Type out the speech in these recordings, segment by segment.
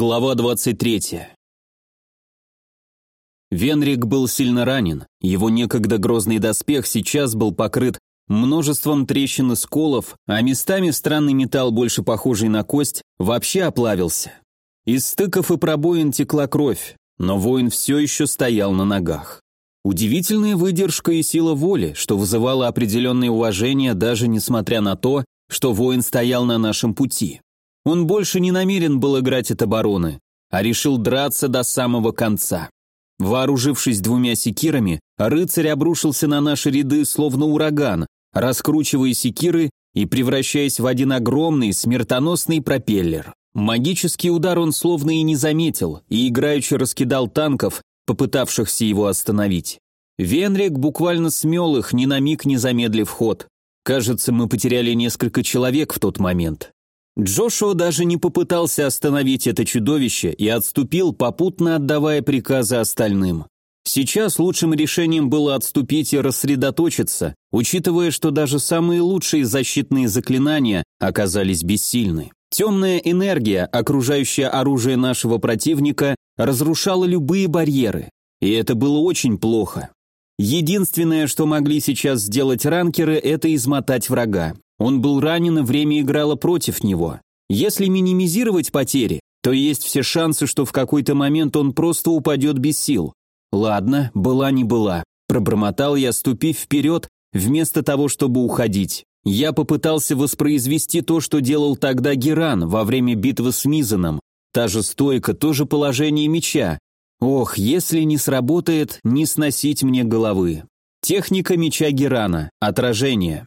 Глава 23. Венрик был сильно ранен, его некогда грозный доспех сейчас был покрыт множеством трещин и сколов, а местами странный металл, больше похожий на кость, вообще оплавился. Из стыков и пробоин текла кровь, но воин все еще стоял на ногах. Удивительная выдержка и сила воли, что вызывало определенное уважение даже несмотря на то, что воин стоял на нашем пути. Он больше не намерен был играть от обороны, а решил драться до самого конца. Вооружившись двумя секирами, рыцарь обрушился на наши ряды словно ураган, раскручивая секиры и превращаясь в один огромный смертоносный пропеллер. Магический удар он словно и не заметил, и играючи раскидал танков, попытавшихся его остановить. Венрик буквально смел их, ни на миг не замедлив ход. Кажется, мы потеряли несколько человек в тот момент. Джошуа даже не попытался остановить это чудовище и отступил, попутно отдавая приказы остальным. Сейчас лучшим решением было отступить и рассредоточиться, учитывая, что даже самые лучшие защитные заклинания оказались бессильны. Темная энергия, окружающая оружие нашего противника, разрушала любые барьеры, и это было очень плохо. Единственное, что могли сейчас сделать ранкеры, это измотать врага. Он был ранен, и время играло против него. Если минимизировать потери, то есть все шансы, что в какой-то момент он просто упадет без сил. Ладно, была не была. Пробормотал я, ступив вперед, вместо того, чтобы уходить. Я попытался воспроизвести то, что делал тогда Геран во время битвы с Мизаном. Та же стойка, то же положение меча. Ох, если не сработает, не сносить мне головы. Техника меча Герана. Отражение.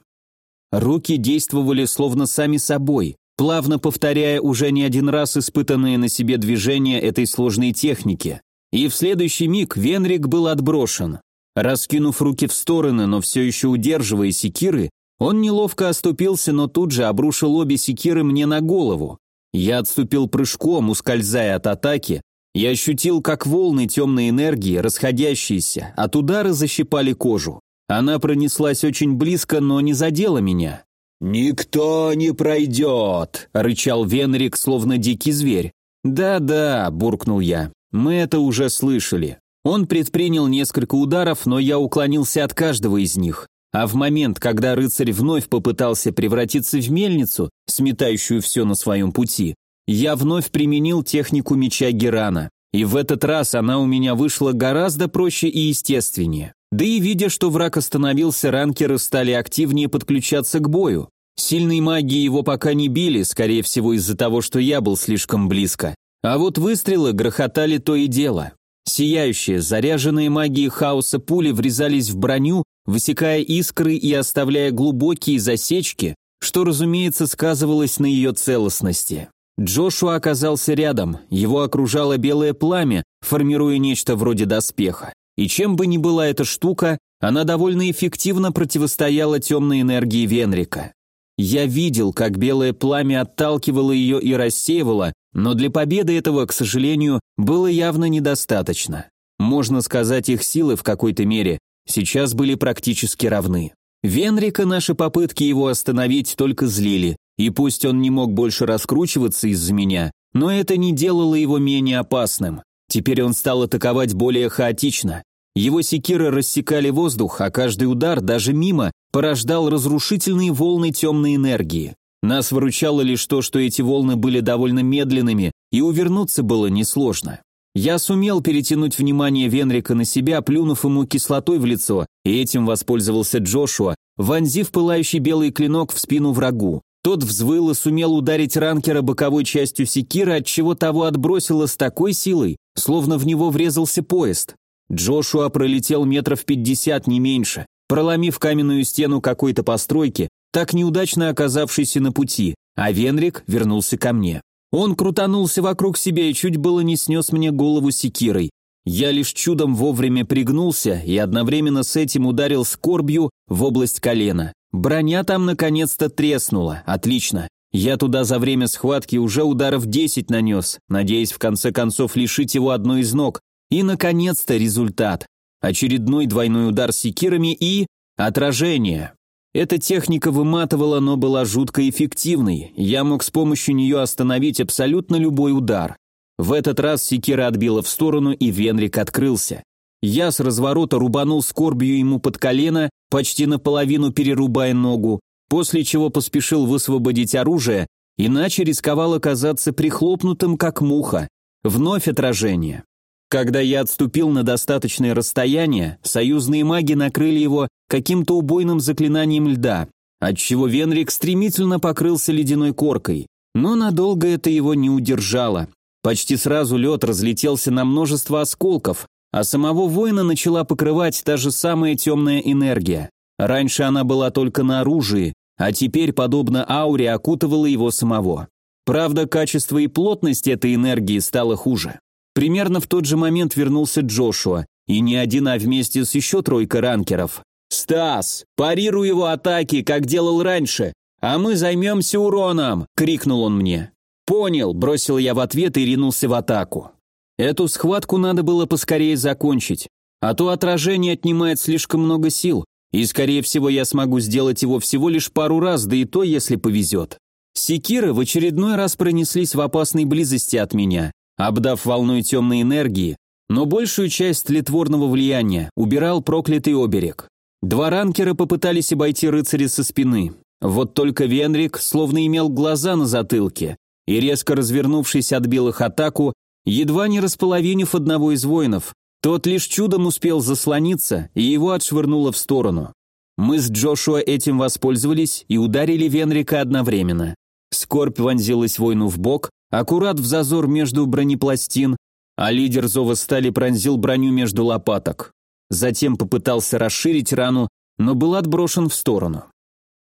Руки действовали словно сами собой, плавно повторяя уже не один раз испытанные на себе движения этой сложной техники. И в следующий миг Венрик был отброшен. Раскинув руки в стороны, но все еще удерживая секиры, он неловко оступился, но тут же обрушил обе секиры мне на голову. Я отступил прыжком, ускользая от атаки, и ощутил, как волны темной энергии, расходящиеся, от удара защипали кожу. Она пронеслась очень близко, но не задела меня. «Никто не пройдет!» — рычал Венрик, словно дикий зверь. «Да-да», — буркнул я, — «мы это уже слышали». Он предпринял несколько ударов, но я уклонился от каждого из них. А в момент, когда рыцарь вновь попытался превратиться в мельницу, сметающую все на своем пути, я вновь применил технику меча Герана. И в этот раз она у меня вышла гораздо проще и естественнее. Да и видя, что враг остановился, ранкеры стали активнее подключаться к бою. Сильной магии его пока не били, скорее всего из-за того, что я был слишком близко. А вот выстрелы грохотали то и дело. Сияющие, заряженные магией хаоса пули врезались в броню, высекая искры и оставляя глубокие засечки, что, разумеется, сказывалось на ее целостности. Джошуа оказался рядом, его окружало белое пламя, формируя нечто вроде доспеха. И чем бы ни была эта штука, она довольно эффективно противостояла темной энергии Венрика. Я видел, как белое пламя отталкивало ее и рассеивало, но для победы этого, к сожалению, было явно недостаточно. Можно сказать, их силы в какой-то мере сейчас были практически равны. Венрика наши попытки его остановить только злили, и пусть он не мог больше раскручиваться из-за меня, но это не делало его менее опасным. Теперь он стал атаковать более хаотично. Его секиры рассекали воздух, а каждый удар, даже мимо, порождал разрушительные волны темной энергии. Нас выручало лишь то, что эти волны были довольно медленными, и увернуться было несложно. Я сумел перетянуть внимание Венрика на себя, плюнув ему кислотой в лицо, и этим воспользовался Джошуа, вонзив пылающий белый клинок в спину врагу. Тот взвыл и сумел ударить ранкера боковой частью секира, отчего того отбросило с такой силой, словно в него врезался поезд. Джошуа пролетел метров пятьдесят, не меньше, проломив каменную стену какой-то постройки, так неудачно оказавшейся на пути, а Венрик вернулся ко мне. Он крутанулся вокруг себя и чуть было не снес мне голову секирой. Я лишь чудом вовремя пригнулся и одновременно с этим ударил скорбью в область колена. Броня там наконец-то треснула. Отлично. Я туда за время схватки уже ударов 10 нанес, надеясь в конце концов лишить его одной из ног. И, наконец-то, результат. Очередной двойной удар секирами и... отражение. Эта техника выматывала, но была жутко эффективной. Я мог с помощью нее остановить абсолютно любой удар. В этот раз секира отбила в сторону, и Венрик открылся. Я с разворота рубанул скорбью ему под колено, почти наполовину перерубая ногу, после чего поспешил высвободить оружие, иначе рисковал оказаться прихлопнутым, как муха. Вновь отражение. Когда я отступил на достаточное расстояние, союзные маги накрыли его каким-то убойным заклинанием льда, отчего Венрик стремительно покрылся ледяной коркой. Но надолго это его не удержало. Почти сразу лед разлетелся на множество осколков, а самого воина начала покрывать та же самая темная энергия. Раньше она была только на оружии, а теперь, подобно ауре, окутывала его самого. Правда, качество и плотность этой энергии стало хуже. Примерно в тот же момент вернулся Джошуа, и не один, а вместе с еще тройкой ранкеров. «Стас, парируй его атаки, как делал раньше, а мы займемся уроном!» — крикнул он мне. «Понял», — бросил я в ответ и ринулся в атаку. Эту схватку надо было поскорее закончить, а то отражение отнимает слишком много сил, и, скорее всего, я смогу сделать его всего лишь пару раз, да и то, если повезет. Секиры в очередной раз пронеслись в опасной близости от меня, обдав волной темной энергии, но большую часть тлетворного влияния убирал проклятый оберег. Два ранкера попытались обойти рыцаря со спины. Вот только Венрик словно имел глаза на затылке и, резко развернувшись, отбил их атаку, едва не располовинив одного из воинов. Тот лишь чудом успел заслониться, и его отшвырнуло в сторону. Мы с Джошуа этим воспользовались и ударили Венрика одновременно. Скорбь вонзилась воину в бок, аккурат в зазор между бронепластин, а лидер зова стали пронзил броню между лопаток затем попытался расширить рану, но был отброшен в сторону.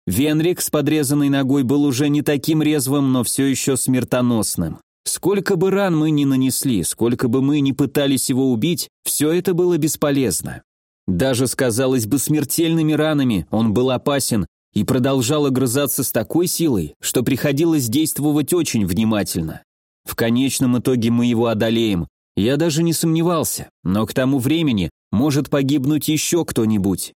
Венрик с подрезанной ногой был уже не таким резвым, но все еще смертоносным. Сколько бы ран мы ни нанесли, сколько бы мы ни пытались его убить, все это было бесполезно. Даже с, казалось бы, смертельными ранами он был опасен и продолжал огрызаться с такой силой, что приходилось действовать очень внимательно. В конечном итоге мы его одолеем. Я даже не сомневался, но к тому времени может погибнуть еще кто-нибудь.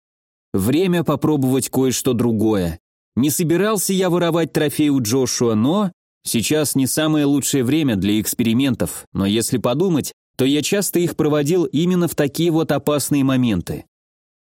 Время попробовать кое-что другое. Не собирался я воровать трофей у Джошуа, но... Сейчас не самое лучшее время для экспериментов, но если подумать, то я часто их проводил именно в такие вот опасные моменты.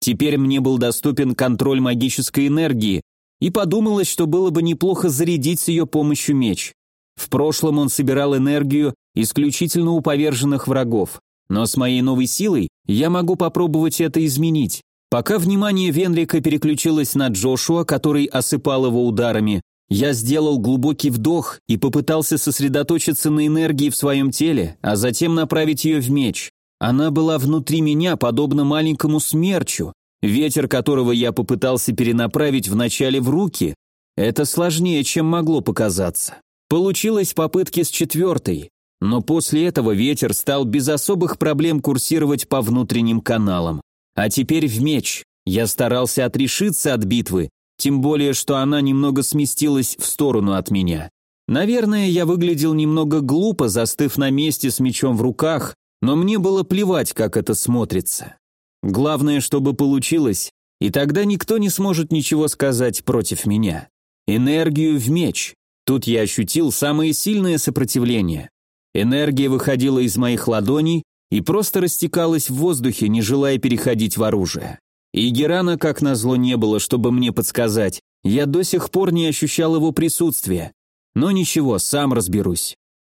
Теперь мне был доступен контроль магической энергии, и подумалось, что было бы неплохо зарядить с ее помощью меч. В прошлом он собирал энергию исключительно у поверженных врагов, но с моей новой силой я могу попробовать это изменить. Пока внимание Венрика переключилось на Джошуа, который осыпал его ударами, я сделал глубокий вдох и попытался сосредоточиться на энергии в своем теле, а затем направить ее в меч. Она была внутри меня, подобно маленькому смерчу, ветер которого я попытался перенаправить вначале в руки. Это сложнее, чем могло показаться. Получилось попытки с четвертой, но после этого ветер стал без особых проблем курсировать по внутренним каналам. А теперь в меч. Я старался отрешиться от битвы, тем более, что она немного сместилась в сторону от меня. Наверное, я выглядел немного глупо, застыв на месте с мечом в руках, но мне было плевать, как это смотрится. Главное, чтобы получилось, и тогда никто не сможет ничего сказать против меня. Энергию в меч. Тут я ощутил самое сильное сопротивление. Энергия выходила из моих ладоней и просто растекалась в воздухе, не желая переходить в оружие. И Герана, как назло, не было, чтобы мне подсказать. Я до сих пор не ощущал его присутствия. Но ничего, сам разберусь.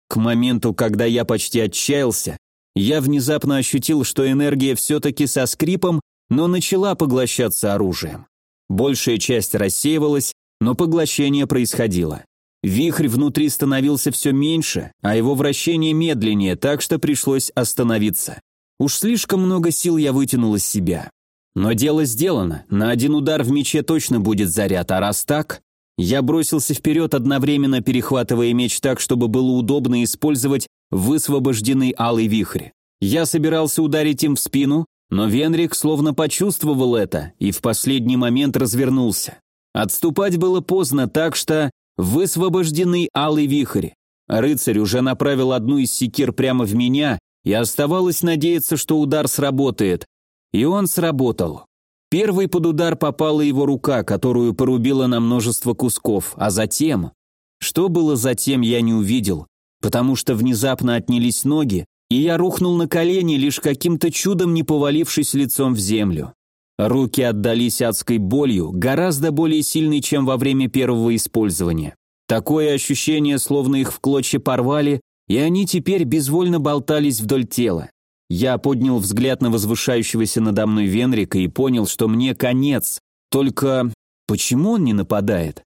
К моменту, когда я почти отчаялся, я внезапно ощутил, что энергия все-таки со скрипом, но начала поглощаться оружием. Большая часть рассеивалась, но поглощение происходило. Вихрь внутри становился все меньше, а его вращение медленнее, так что пришлось остановиться. Уж слишком много сил я вытянул из себя. Но дело сделано, на один удар в мече точно будет заряд, а раз так... Я бросился вперед, одновременно перехватывая меч так, чтобы было удобно использовать высвобожденный алый вихрь. Я собирался ударить им в спину, но Венрик словно почувствовал это и в последний момент развернулся. Отступать было поздно, так что Высвобожденный алый вихрь. Рыцарь уже направил одну из секир прямо в меня, и оставалось надеяться, что удар сработает. И он сработал. Первый под удар попала его рука, которую порубила на множество кусков, а затем... Что было затем, я не увидел. потому что внезапно отнялись ноги, и я рухнул на колени, лишь каким-то чудом не повалившись лицом в землю. Руки отдались адской болью, гораздо более сильной, чем во время первого использования. Такое ощущение, словно их в клочья порвали, и они теперь безвольно болтались вдоль тела. Я поднял взгляд на возвышающегося надо мной Венрика и понял, что мне конец. Только почему он не нападает?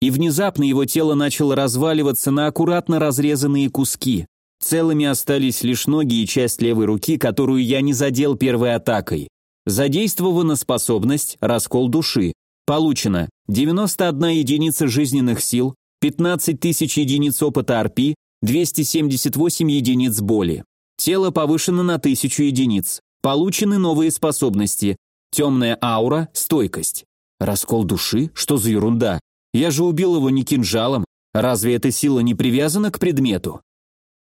И внезапно его тело начало разваливаться на аккуратно разрезанные куски. Целыми остались лишь ноги и часть левой руки, которую я не задел первой атакой. Задействована способность «Раскол души». Получено 91 единица жизненных сил, 15 тысяч единиц опыта РП, 278 единиц боли. Тело повышено на 1000 единиц. Получены новые способности. Темная аура, стойкость. Раскол души? Что за ерунда? Я же убил его не кинжалом. Разве эта сила не привязана к предмету?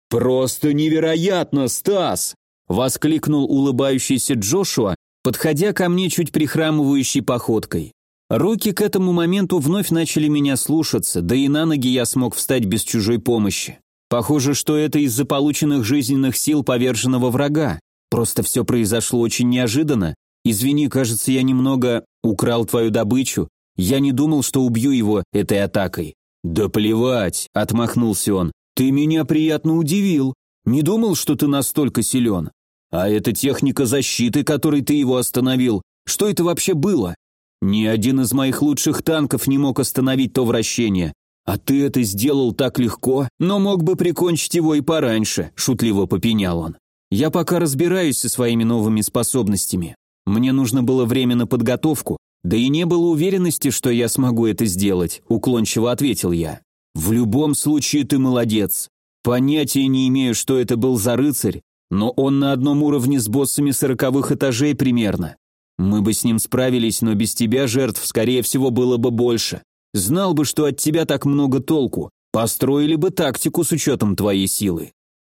«Просто невероятно, Стас!» — воскликнул улыбающийся Джошуа, подходя ко мне чуть прихрамывающей походкой. Руки к этому моменту вновь начали меня слушаться, да и на ноги я смог встать без чужой помощи. Похоже, что это из-за полученных жизненных сил поверженного врага. Просто все произошло очень неожиданно. Извини, кажется, я немного украл твою добычу. Я не думал, что убью его этой атакой. Да плевать, отмахнулся он. Ты меня приятно удивил. Не думал, что ты настолько силен. А эта техника защиты, которой ты его остановил, что это вообще было? Ни один из моих лучших танков не мог остановить то вращение. А ты это сделал так легко, но мог бы прикончить его и пораньше, шутливо попенял он. Я пока разбираюсь со своими новыми способностями. Мне нужно было время на подготовку, да и не было уверенности, что я смогу это сделать, уклончиво ответил я. В любом случае ты молодец. Понятия не имею, что это был за рыцарь, но он на одном уровне с боссами сороковых этажей примерно. Мы бы с ним справились, но без тебя жертв, скорее всего, было бы больше. Знал бы, что от тебя так много толку, построили бы тактику с учетом твоей силы.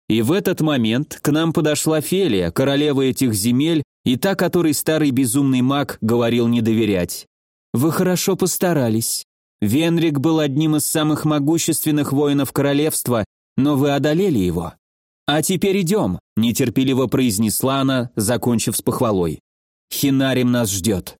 И в этот момент к нам подошла Фелия, королева этих земель, и та, которой старый безумный маг говорил не доверять. Вы хорошо постарались. Венрик был одним из самых могущественных воинов королевства, но вы одолели его. «А теперь идем», – нетерпеливо произнесла она, закончив с похвалой. «Хинарим нас ждет».